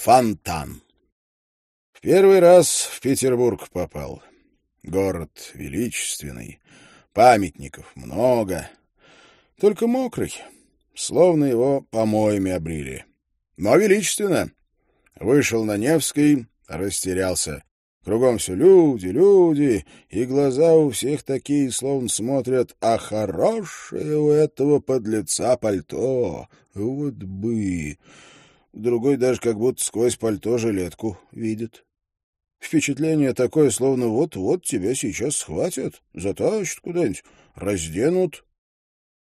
Фонтан. В первый раз в Петербург попал. Город величественный, памятников много. Только мокрый, словно его помоями обрили. Но величественно. Вышел на Невский, растерялся. Кругом все люди, люди, и глаза у всех такие, словно смотрят, а хорошее у этого подлеца пальто. Вот бы... Другой даже как будто сквозь пальто жилетку видит. Впечатление такое, словно вот-вот тебя сейчас схватят, затащат куда-нибудь, разденут,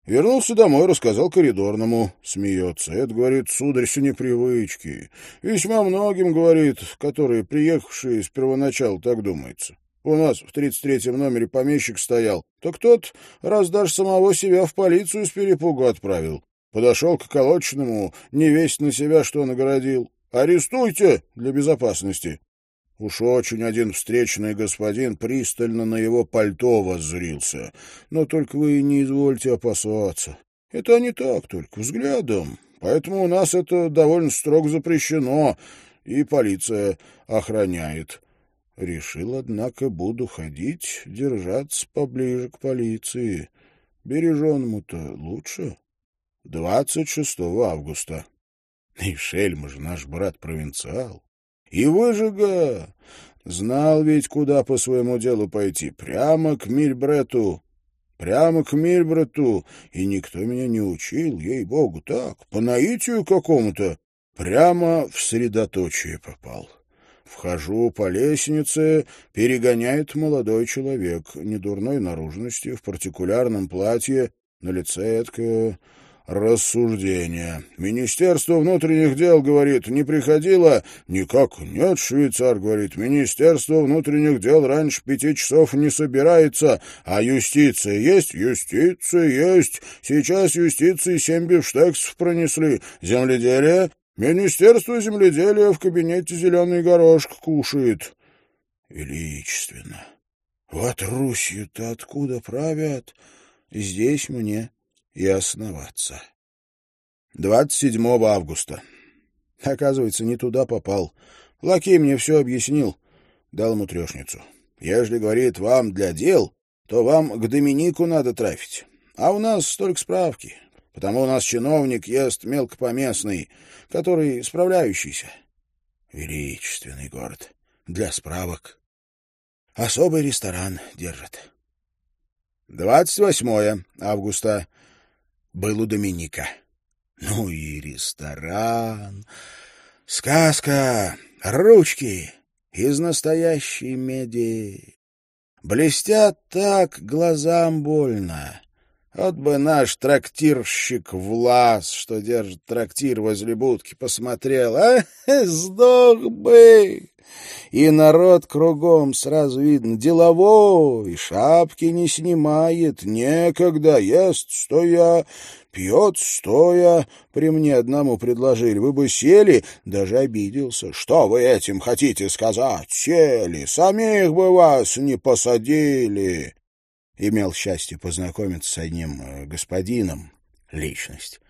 Вернулся домой, рассказал коридорному. Смеется. Это, говорит, сударь, все непривычки. Весьма многим, говорит, которые, приехавшие с первоначала, так думается. У нас в тридцать третьем номере помещик стоял. Так тот, раз даже самого себя в полицию с перепугу отправил. Подошел к колодочному, не весь на себя что нагородил. «Арестуйте для безопасности». Уж очень один встречный господин пристально на его пальто воззрился. Но только вы не извольте опасаться. Это не так только, взглядом. Поэтому у нас это довольно строго запрещено, и полиция охраняет. Решил, однако, буду ходить, держаться поближе к полиции. Береженному-то лучше. 26 августа. И шельма же наш брат-провинциал. И выжига! Знал ведь, куда по своему делу пойти. Прямо к Мильбрету. Прямо к Мильбрету. И никто меня не учил, ей-богу, так, по наитию какому-то. Прямо в средоточие попал. Вхожу по лестнице, перегоняет молодой человек, недурной наружности, в партикулярном платье, на лице эткое рассуждение. Министерство внутренних дел, говорит, не приходило? Никак нет, швейцар, говорит, Министерство внутренних дел раньше пяти часов не собирается. А юстиция есть? Юстиция есть. Сейчас юстиции семь бифштексов пронесли. Земледелие? Министерство земледелия в кабинете зеленый горошек кушает. Величественно. Вот Русью-то откуда правят? Здесь мне и основаться. 27 августа. Оказывается, не туда попал. Лакей мне все объяснил. Дал ему трешницу. Ежели, говорит, вам для дел, то вам к Доминику надо трафить. А у нас столько справки. Потому у нас чиновник ест мелкопоместный, который справляющийся. Величественный город. Для справок. Особый ресторан держит. 28 августа был у Доминика. Ну и ресторан, сказка, ручки из настоящей меди. Блестят так глазам больно. Вот бы наш трактирщик Влас, что держит трактир возле будки, посмотрел, а? Сдох бы! И народ кругом, сразу видно, деловой, шапки не снимает, некогда, ест стоя, пьет стоя. При мне одному предложили, вы бы сели, даже обиделся. Что вы этим хотите сказать? Сели, самих бы вас не посадили. Имел счастье познакомиться с одним э, господином, личность,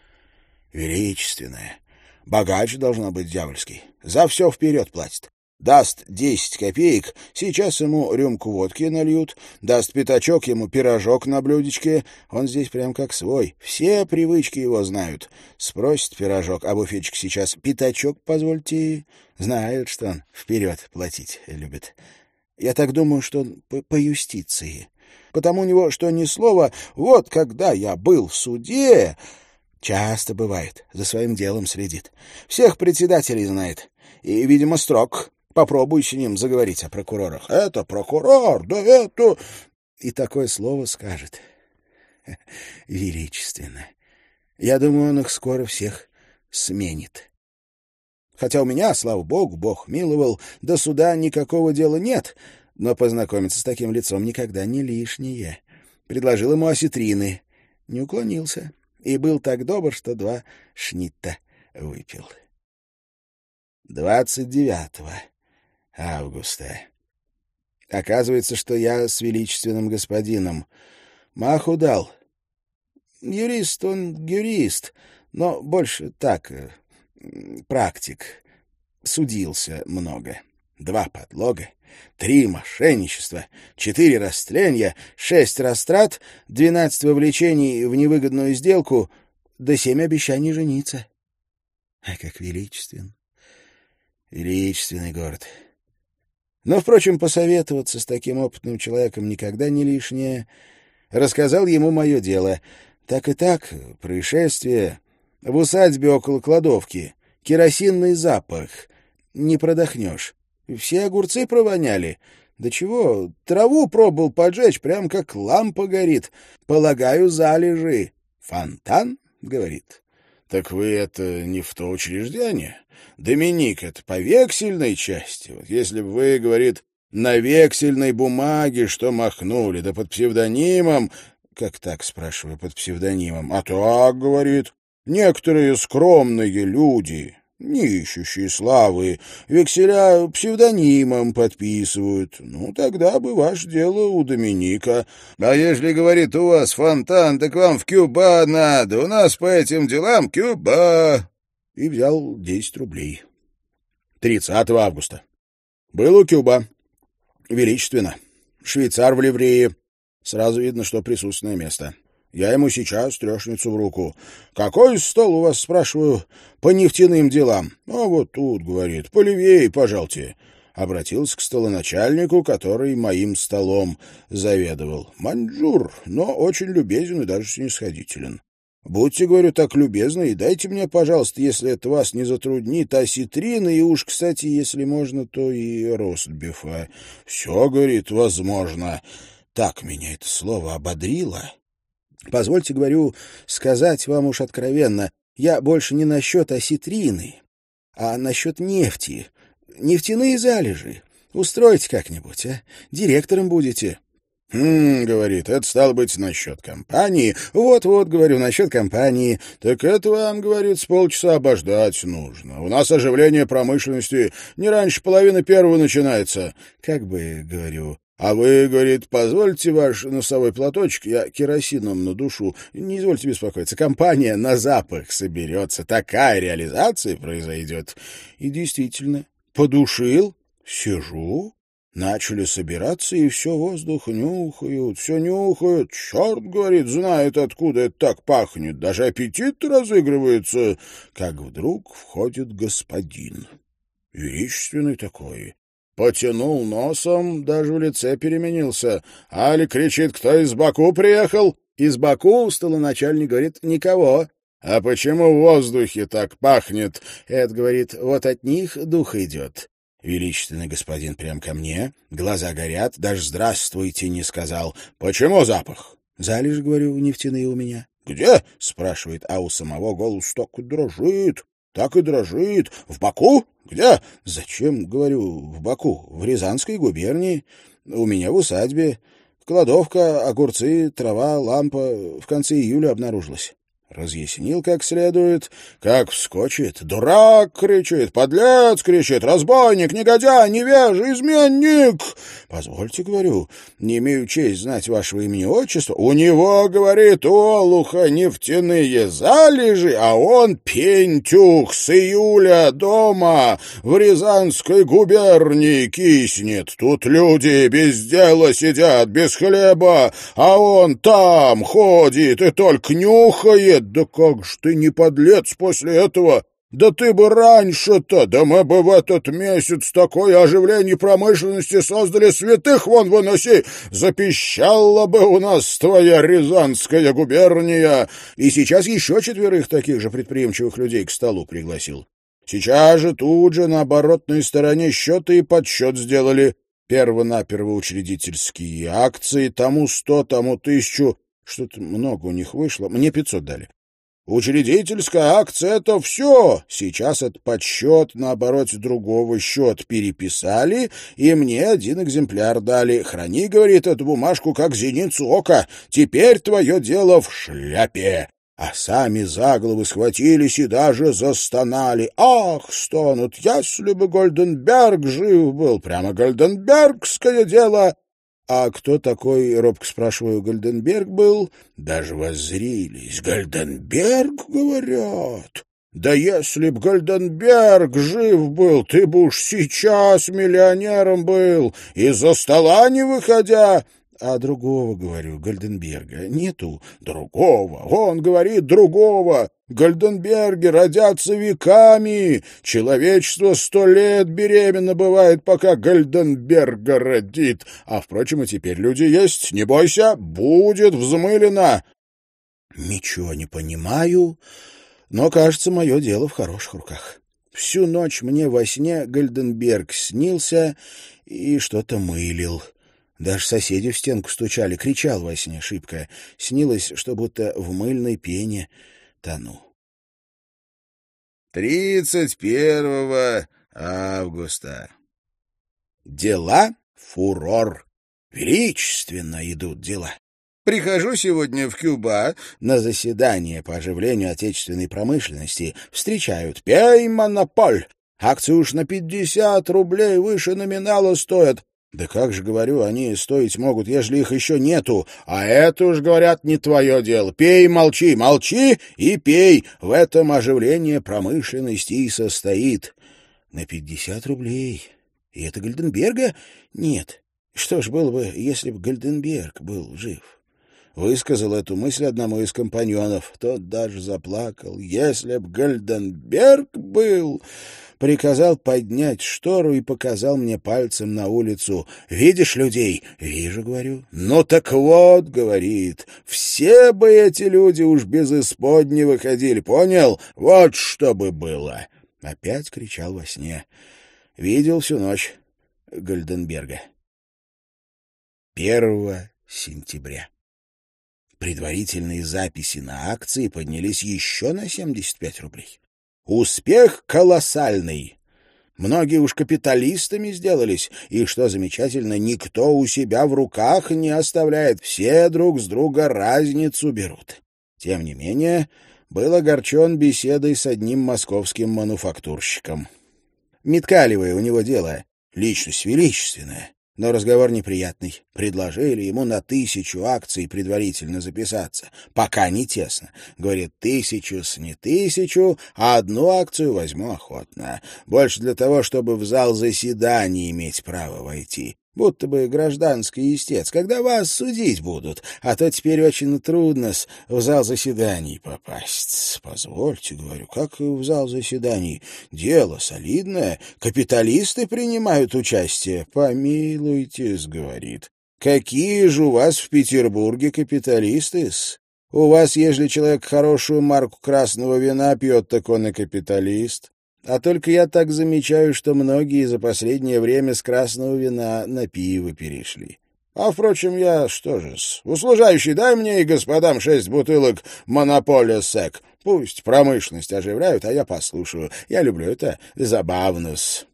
величественная. Богач должна быть дьявольский. За все вперед платит. Даст десять копеек, сейчас ему рюмку водки нальют, даст пятачок ему пирожок на блюдечке. Он здесь прям как свой, все привычки его знают. Спросит пирожок, а буфетчик сейчас «пятачок, позвольте». Знают, что он вперед платить любит. Я так думаю, что он по, по юстиции. Потому у него, что ни слова, вот когда я был в суде... Часто бывает, за своим делом следит. Всех председателей знает. И, видимо, строг. Попробуй с ним заговорить о прокурорах. Это прокурор, да это... И такое слово скажет. Величественно. Я думаю, он их скоро всех сменит. Хотя у меня, слава богу, бог миловал, до суда никакого дела нет, но познакомиться с таким лицом никогда не лишнее. Предложил ему осетрины. Не уклонился. И был так добр, что два шнитта выпил. Двадцать девятого августа. Оказывается, что я с величественным господином. Маху дал. Юрист он юрист, но больше так, э, практик. судился много. Два подлога, три мошенничества, четыре растления, шесть растрат, двенадцать вовлечений в невыгодную сделку, да семь обещаний жениться. А как величествен! Величественный город! Но, впрочем, посоветоваться с таким опытным человеком никогда не лишнее. Рассказал ему мое дело. Так и так, происшествие. В усадьбе около кладовки. Керосинный запах. Не продохнешь. Все огурцы провоняли. Да чего, траву пробовал поджечь, прям как лампа горит. Полагаю, залежи. Фонтан, говорит. Так вы это не в то учреждение? Доминик, это по вексельной части. Вот если бы вы, говорит, на вексельной бумаге что махнули, да под псевдонимом... Как так, спрашиваю, под псевдонимом? А так, говорит, некоторые скромные люди, не ищущие славы, векселя псевдонимом подписывают. Ну, тогда бы ваше дело у Доминика. А если, говорит, у вас фонтан, так вам в Кюба надо. У нас по этим делам Кюба. И взял десять рублей. 30 августа. Был у Кюба. Величественно. Швейцар в ливрее. Сразу видно, что присутственное место. Я ему сейчас трешницу в руку. «Какой стол у вас, спрашиваю, по нефтяным делам?» «А вот тут, — говорит, — полевее, пожалуйте». Обратился к столоначальнику, который моим столом заведовал. Маньчжур, но очень любезен и даже снисходителен. «Будьте, — говорю, — так любезны и дайте мне, пожалуйста, если это вас не затруднит, осетрины и уж, кстати, если можно, то и ростбифа. Все, — говорит, — возможно». Так меня это слово ободрило Позвольте, говорю, сказать вам уж откровенно, я больше не насчет осетрины, а насчет нефти. Нефтяные залежи. Устройте как-нибудь, а? Директором будете. «Хм, — говорит, — это стало быть насчет компании. Вот-вот, говорю, насчет компании. Так это вам, говорит, с полчаса обождать нужно. У нас оживление промышленности не раньше половины первого начинается. Как бы, говорю, а вы, говорит, позвольте ваш носовой платочек, я керосином надушу. Не извольте беспокоиться, компания на запах соберется, такая реализация произойдет. И действительно, подушил, сижу, начали собираться, и все воздух нюхают, все нюхают. Черт, говорит, знает, откуда это так пахнет, даже аппетит разыгрывается. Как вдруг входит господин, величественный такой, Потянул носом, даже в лице переменился. Али кричит, кто из Баку приехал? Из Баку, столоначальник говорит, никого. А почему в воздухе так пахнет? Эд говорит, вот от них дух идет. Величественный господин прям ко мне, глаза горят, даже «здравствуйте» не сказал. Почему запах? Залежь, говорю, нефтяные у меня. «Где?» — спрашивает, а у самого голос так дрожит. Так и дрожит. В Баку? Где? Зачем, говорю, в Баку? В Рязанской губернии. У меня в усадьбе. Кладовка, огурцы, трава, лампа в конце июля обнаружилась. Разъяснил как следует, как вскочит. «Дурак!» — кричит, «подлец!» — кричит, «разбойник, негодяй, невежа, изменник!» «Позвольте, — говорю, — не имею честь знать вашего имени отчества». «У него, — говорит, — олуха нефтяные залежи, а он пентюх с июля дома в Рязанской губернии киснет. Тут люди без дела сидят, без хлеба, а он там ходит и только нюхает, нет, да как ж ты не подлец после этого? Да ты бы раньше-то, да мы бы в этот месяц такое оживление промышленности создали, святых вон выноси, запищала бы у нас твоя Рязанская губерния. И сейчас еще четверых таких же предприимчивых людей к столу пригласил. Сейчас же тут же на оборотной стороне счеты и подсчет сделали. Первонаперво учредительские акции, тому сто, тому тысячу, что-то много у них вышло. Мне пятьсот дали. Учредительская акция — это все. Сейчас этот подсчет на обороте другого счет переписали, и мне один экземпляр дали. Храни, говорит, эту бумажку как зеницу ока. Теперь твое дело в шляпе. А сами за головы схватились и даже застонали. Ах, стонут, если бы Гольденберг жив был, прямо гольденбергское дело. А кто такой, робко спрашиваю, Гольденберг был? Даже воззрились. Гольденберг, говорят. Да если б Гольденберг жив был, ты бы уж сейчас миллионером был, из-за стола не выходя. А другого, говорю, Гольденберга нету. Другого. Он говорит другого. Гольденберги родятся веками. Человечество сто лет беременно бывает, пока Гольденберга родит. А, впрочем, и теперь люди есть. Не бойся, будет взмылено. Ничего не понимаю, но, кажется, мое дело в хороших руках. Всю ночь мне во сне Гольденберг снился и что-то мылил. Даже соседи в стенку стучали, кричал во сне шибко. Снилось, что будто в мыльной пене тону. Тридцать первого августа. Дела — фурор. Величественно идут дела. Прихожу сегодня в Кюба на заседание по оживлению отечественной промышленности. Встречают «Пей, монополь!» Акции уж на пятьдесят рублей выше номинала стоят. Да как же, говорю, они стоить могут, ежели их еще нету. А это уж, говорят, не твое дело. Пей, молчи, молчи и пей. В этом оживление промышленности и состоит. На пятьдесят рублей. И это Гальденберга? Нет. Что ж было бы, если бы Гальденберг был жив? Высказал эту мысль одному из компаньонов. Тот даже заплакал. Если б Гальденберг был приказал поднять штору и показал мне пальцем на улицу. «Видишь людей?» «Вижу», — говорю. «Ну так вот», — говорит, — «все бы эти люди уж без исподни выходили, понял? Вот что бы было!» Опять кричал во сне. Видел всю ночь Гольденберга. Первого сентября. Предварительные записи на акции поднялись еще на 75 рублей. Успех колоссальный. Многие уж капиталистами сделались, и, что замечательно, никто у себя в руках не оставляет, все друг с друга разницу берут. Тем не менее, был огорчен беседой с одним московским мануфактурщиком. Меткалевое у него дело, личность величественная. Но разговор неприятный. Предложили ему на тысячу акций предварительно записаться. Пока не тесно. Говорит, тысячу с не тысячу, а одну акцию возьму охотно. Больше для того, чтобы в зал заседаний иметь право войти будто бы гражданский истец, когда вас судить будут, а то теперь очень трудно в зал заседаний попасть. Позвольте, говорю, как в зал заседаний? Дело солидное, капиталисты принимают участие. Помилуйтесь, говорит. Какие же у вас в Петербурге капиталисты -с? У вас, если человек хорошую марку красного вина пьет, так он и капиталист. А только я так замечаю, что многие за последнее время с красного вина на пиво перешли. А, впрочем, я что же -с? Услужающий, дай мне и господам шесть бутылок монополия сек. Пусть промышленность оживляют, а я послушаю. Я люблю это забавно-с.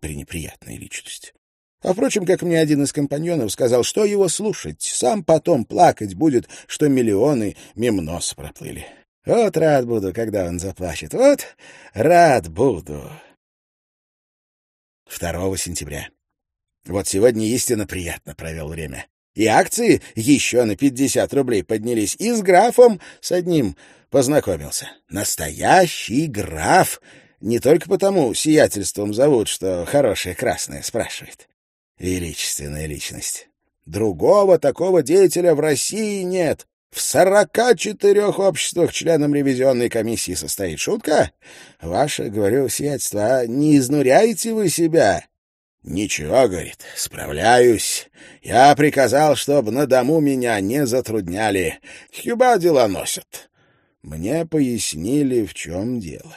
Пренеприятная личность. А, впрочем, как мне один из компаньонов сказал, что его слушать, сам потом плакать будет, что миллионы мимо проплыли. Вот рад буду, когда он заплачет. Вот рад буду. 2 сентября. Вот сегодня истинно приятно провел время. И акции еще на 50 рублей поднялись. И с графом с одним познакомился. Настоящий граф. Не только потому сиятельством зовут, что хорошее красное спрашивает. Величественная личность. Другого такого деятеля в России нет. В сорока четырех обществах членом ревизионной комиссии состоит шутка? Ваше, говорю, сиятельство, а не изнуряете вы себя? Ничего, говорит, справляюсь. Я приказал, чтобы на дому меня не затрудняли. Хюба дела носят. Мне пояснили, в чем дело.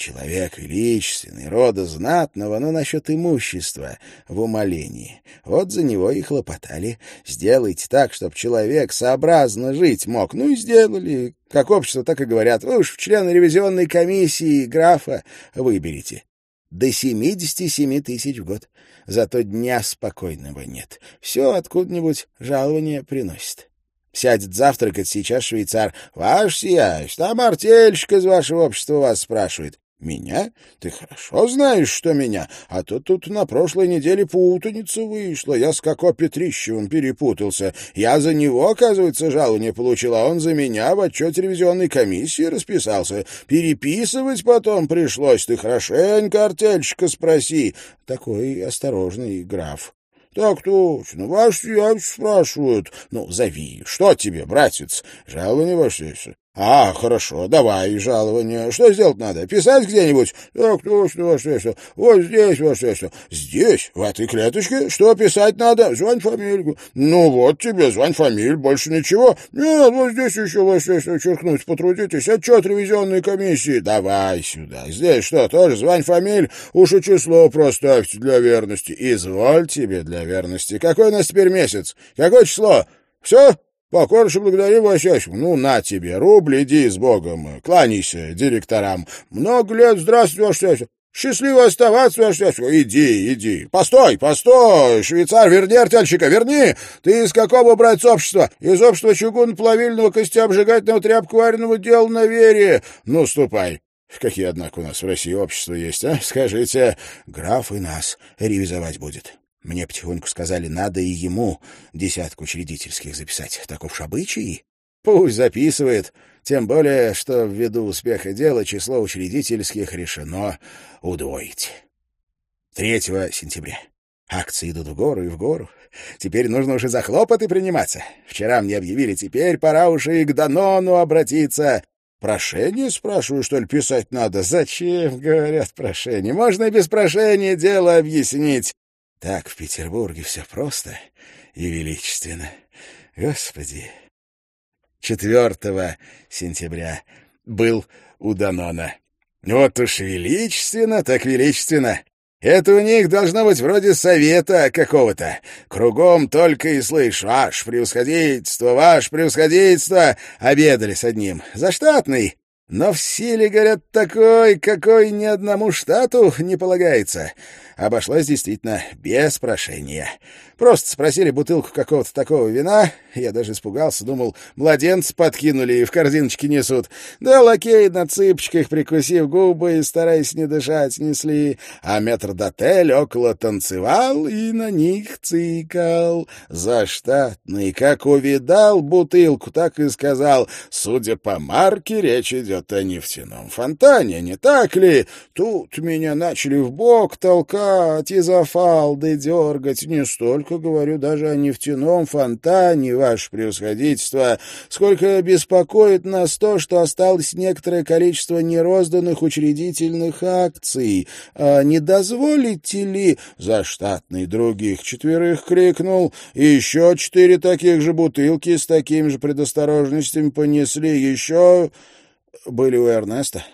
Человек величественный, рода знатного, но насчет имущества в умолении. Вот за него и хлопотали. Сделайте так, чтобы человек сообразно жить мог. Ну и сделали. Как общество, так и говорят. Вы уж в члены ревизионной комиссии графа выберите. До семидесяти семи тысяч в год. Зато дня спокойного нет. Все откуда-нибудь жалование приносит. Сядет завтракать сейчас швейцар. «Ваш сияешь, там артельщик из вашего общества вас спрашивает. Меня? Ты хорошо знаешь, что меня. А то тут на прошлой неделе путаница вышла. Я с Коко Петрищевым перепутался. Я за него, оказывается, жалование получил, а он за меня в отчет ревизионной комиссии расписался. Переписывать потом пришлось. Ты хорошенько артельщика спроси. Такой осторожный граф. — Так точно. Ваш Яныч спрашивают. — Ну, зови. Что тебе, братец? Жалование ваше. «А, хорошо, давай жалование. Что сделать надо? Писать где-нибудь?» «Так точно, ваше сельство. Вот здесь, ваше сельство». «Здесь? В этой клеточке? Что писать надо? Звань фамилию». «Ну вот тебе, звань фамилию, больше ничего». «Нет, вот здесь еще, ваше сельство, черкнуть потрудитесь. Отчет ревизионной комиссии». «Давай сюда. Здесь что, тоже звань фамилию? Уж и число проставьте для верности». «Изволь тебе для верности. Какой у нас теперь месяц? Какое число? Все?» Покорнейше благодарю, Васясик. Ну, на тебе, рубль, иди с Богом. Кланяйся директорам. Много лет, здравствуй, Васясик. Счастливо оставаться, Васясик. Иди, иди. Постой, постой, швейцар, верни артельщика, верни. Ты из какого брать общества? Из общества чугунно-плавильного костя-обжигательного тряпковаренного дела на вере. Ну, ступай. Какие, однако, у нас в России общества есть, а? Скажите, граф и нас ревизовать будет. Мне потихоньку сказали, надо и ему десятку учредительских записать. Таков уж обычай. Пусть записывает, тем более, что ввиду успеха дела число учредительских решено удвоить. 3 сентября. Акции идут в гору и в гору. Теперь нужно уже за хлопоты приниматься. Вчера мне объявили, теперь пора уже и к Данону обратиться. Прошение, спрашиваю, что ли, писать надо? Зачем, говорят, прошение? Можно и без прошения дело объяснить. Так в Петербурге все просто и величественно. Господи! 4 сентября был у Данона. Вот уж величественно, так величественно. Это у них должно быть вроде совета какого-то. Кругом только и слышь, ваш превосходительство, ваш превосходительство. Обедали с одним. Заштатный. Но в силе, говорят, такой, какой ни одному штату не полагается. Обошлось действительно без прошения. Просто спросили бутылку какого-то такого вина. Я даже испугался, думал, младенцы подкинули и в корзиночке несут. Да лакей на цыпочках, прикусив губы и стараясь не дышать, несли. А метрдотель около танцевал и на них цикал. Заштатный, как увидал бутылку, так и сказал. Судя по марке, речь идет о нефтяном фонтане, не так ли? Тут меня начали в бок толкать и за фалды дергать не столько только говорю даже о нефтяном фонтане, ваше превосходительство, сколько беспокоит нас то, что осталось некоторое количество нерозданных учредительных акций. А не дозволите ли, за штатный других четверых крикнул, еще четыре таких же бутылки с такими же предосторожностями понесли, еще были у Эрнеста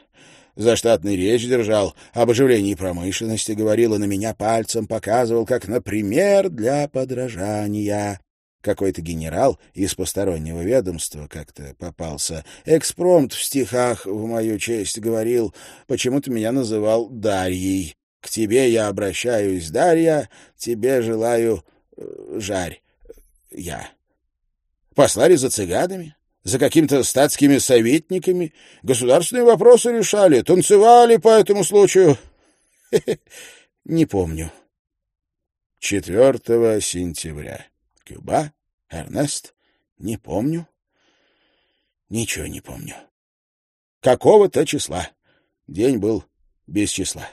заштатный речь держал, об оживлении промышленности говорил и на меня пальцем показывал, как, например, для подражания. Какой-то генерал из постороннего ведомства как-то попался. Экспромт в стихах в мою честь говорил, почему-то меня называл Дарьей. К тебе я обращаюсь, Дарья, тебе желаю э, жарь. Я. Послали за цыганами, за какими-то статскими советниками, государственные вопросы решали, танцевали по этому случаю. Не помню. 4 сентября. Кюба, Эрнест, не помню. Ничего не помню. Какого-то числа. День был без числа.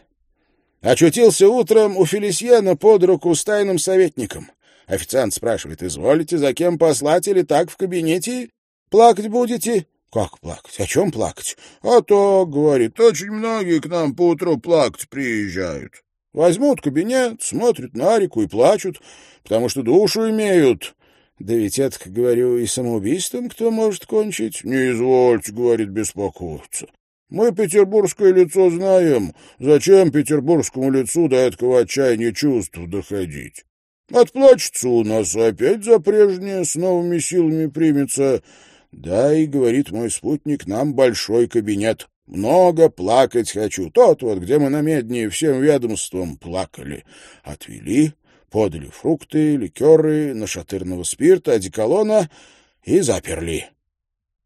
Очутился утром у Фелисьена под руку с тайным советником. Официант спрашивает, изволите за кем послать или так в кабинете? Плакать будете? Как плакать? О чем плакать? А то, говорит, очень многие к нам поутру плакать приезжают. Возьмут кабинет, смотрят на реку и плачут, потому что душу имеют. Да ведь это, как говорю, и самоубийством кто может кончить? Не извольте, говорит, беспокоиться. Мы петербургское лицо знаем. Зачем петербургскому лицу до этого отчаяния чувств доходить? Отплачется у нас опять за прежнее, с новыми силами примется. Да, и говорит мой спутник, нам большой кабинет. Много плакать хочу. Тот вот, где мы на медне всем ведомством плакали. Отвели, подали фрукты, ликеры, нашатырного спирта, одеколона и заперли.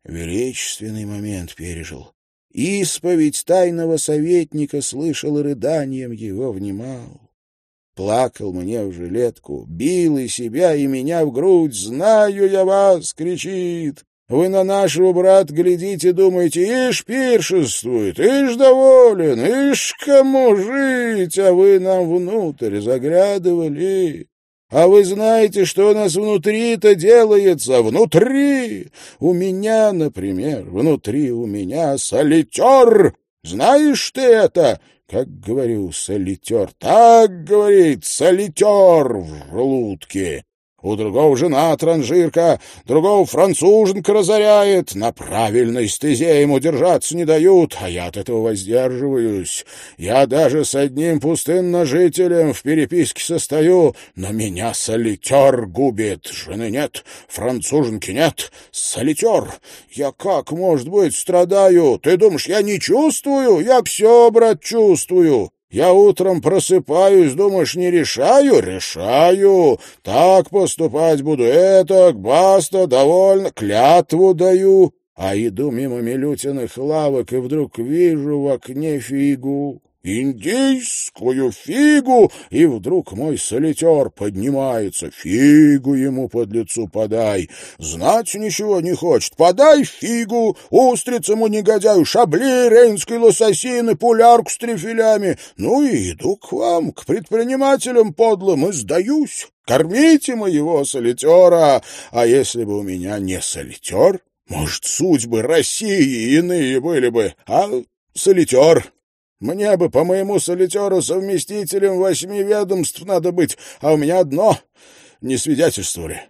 Величественный момент пережил. Исповедь тайного советника слышал и рыданием его внимал. Плакал мне в жилетку, бил и себя, и меня в грудь. «Знаю я вас!» — кричит. Вы на нашего брата глядите, думаете, ишь пиршествует, ишь доволен, ишь кому жить, а вы нам внутрь заглядывали. А вы знаете, что у нас внутри-то делается? Внутри! У меня, например, внутри у меня солитер. Знаешь ты это? Как говорю, солитер. Так говорит, солитер в желудке. У другого жена транжирка, другого француженка разоряет. На правильной стезе ему держаться не дают, а я от этого воздерживаюсь. Я даже с одним пустынножителем в переписке состою, но меня солитер губит. Жены нет, француженки нет, солитер. Я как, может быть, страдаю? Ты думаешь, я не чувствую? Я все, брат, чувствую. Я утром просыпаюсь, думаешь, не решаю? Решаю. Так поступать буду, это, баста, довольно, клятву даю. А иду мимо Милютиных лавок, и вдруг вижу в окне фигу индийскую фигу, и вдруг мой солитер поднимается. Фигу ему под лицу подай. Знать ничего не хочет. Подай фигу, устриц ему негодяю, шабли, рейнской лососины, пулярку с трефелями. Ну и иду к вам, к предпринимателям подлым, и сдаюсь. Кормите моего солитера, а если бы у меня не солитер, может, судьбы России иные были бы, а солитер мне бы по моему солитеру совместителем восьми ведомств надо быть, а у меня одно не свидетельствовали.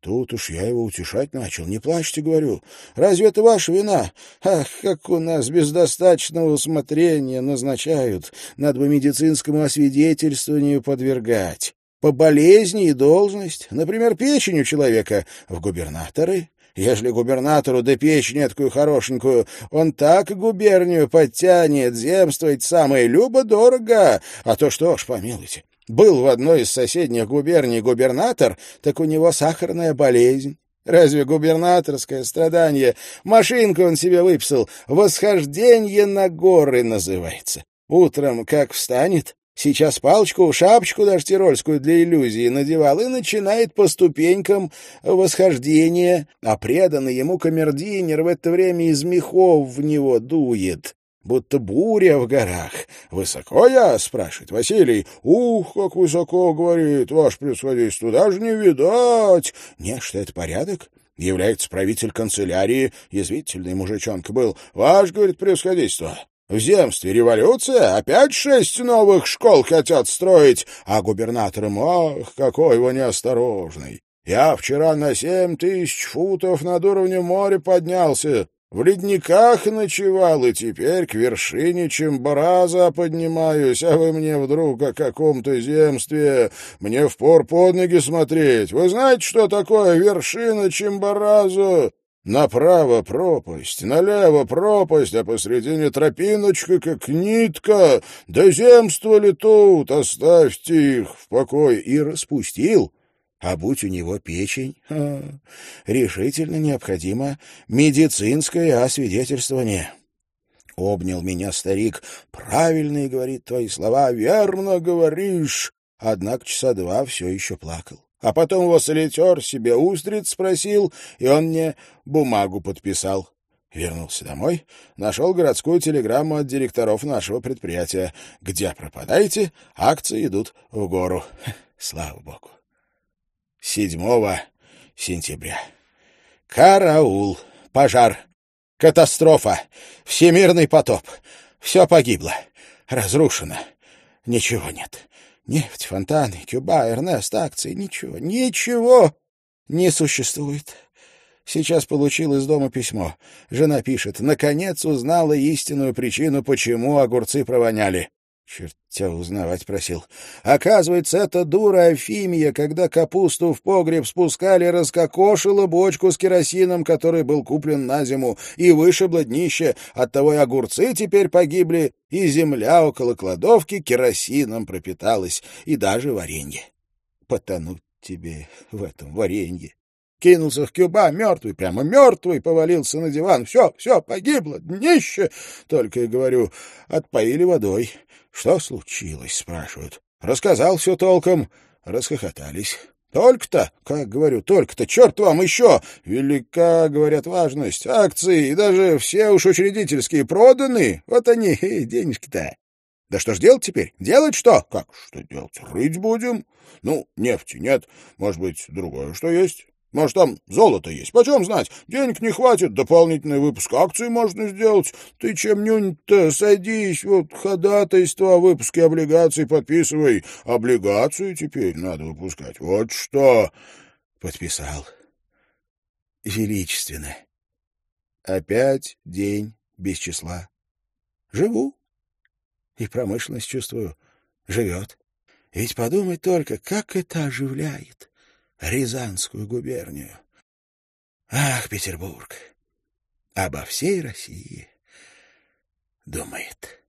Тут уж я его утешать начал. Не плачьте, говорю. Разве это ваша вина? Ах, как у нас без достаточного усмотрения назначают. Надо бы медицинскому освидетельствованию подвергать. По болезни и должность. Например, печень у человека в губернаторы. Ежели губернатору да печень эткую хорошенькую, он так губернию подтянет, земствовать самое любо-дорого. А то что ж, помилуйте, был в одной из соседних губерний губернатор, так у него сахарная болезнь. Разве губернаторское страдание? Машинку он себе выписал. «Восхождение на горы» называется. Утром как встанет, Сейчас палочку, шапочку даже тирольскую для иллюзии надевал и начинает по ступенькам восхождения, а преданный ему камердинер в это время из мехов в него дует, будто буря в горах. «Высоко я?» — спрашивает Василий. «Ух, как высоко!» — говорит. «Ваше превосходительство, даже не видать!» «Не, что это порядок?» Является правитель канцелярии, язвительный мужичонка был. «Ваш, — говорит, — превосходительство, в земстве революция, опять шесть новых школ хотят строить, а губернатором, ах, какой его неосторожный. Я вчера на семь тысяч футов над уровнем моря поднялся, в ледниках ночевал, и теперь к вершине Чембараза поднимаюсь, а вы мне вдруг о каком-то земстве, мне впор под ноги смотреть. Вы знаете, что такое вершина Чембараза? Направо пропасть, налево пропасть, а посредине тропиночка, как нитка. Да земствовали тут, оставьте их в покое. И распустил. А будь у него печень, ха, решительно необходимо медицинское освидетельствование. Обнял меня старик. Правильные, говорит, твои слова, верно говоришь. Однако часа два все еще плакал. А потом его солитер себе устриц спросил, и он мне бумагу подписал. Вернулся домой, нашел городскую телеграмму от директоров нашего предприятия. Где пропадаете, акции идут в гору. Слава богу. 7 сентября. Караул, пожар, катастрофа, всемирный потоп. Все погибло, разрушено, ничего нет. Нефть, фонтаны, Кюба, Эрнест, акции — ничего, ничего не существует. Сейчас получил из дома письмо. Жена пишет. Наконец узнала истинную причину, почему огурцы провоняли. Черт тебя узнавать просил. Оказывается, эта дура Афимия, когда капусту в погреб спускали, раскокошила бочку с керосином, который был куплен на зиму, и вышибла днище. Оттого и огурцы теперь погибли, и земля около кладовки керосином пропиталась, и даже варенье. Потонуть тебе в этом варенье. Кинулся в кюба, мертвый, прямо мертвый, повалился на диван. Все, все, погибло, днище. Только и говорю, отпоили водой. Что случилось, спрашивают. Рассказал все толком. Расхохотались. Только-то, как говорю, только-то, черт вам еще! Велика, говорят, важность. Акции, и даже все уж учредительские проданы. Вот они, денежки-то. Да что ж делать теперь? Делать что? Как что делать? Рыть будем? Ну, нефти нет. Может быть, другое что есть? Может, там золото есть. Почем знать? Денег не хватит, дополнительный выпуск акций можно сделать. Ты чем-нибудь-то садись, вот ходатайство о выпуске облигаций подписывай. Облигацию теперь надо выпускать. Вот что. Подписал. Величественно. Опять день без числа. Живу. И промышленность, чувствую, живет. Ведь подумай только, как это оживляет. Рязанскую губернию. Ах, Петербург! Обо всей России думает.